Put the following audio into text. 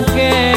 Again.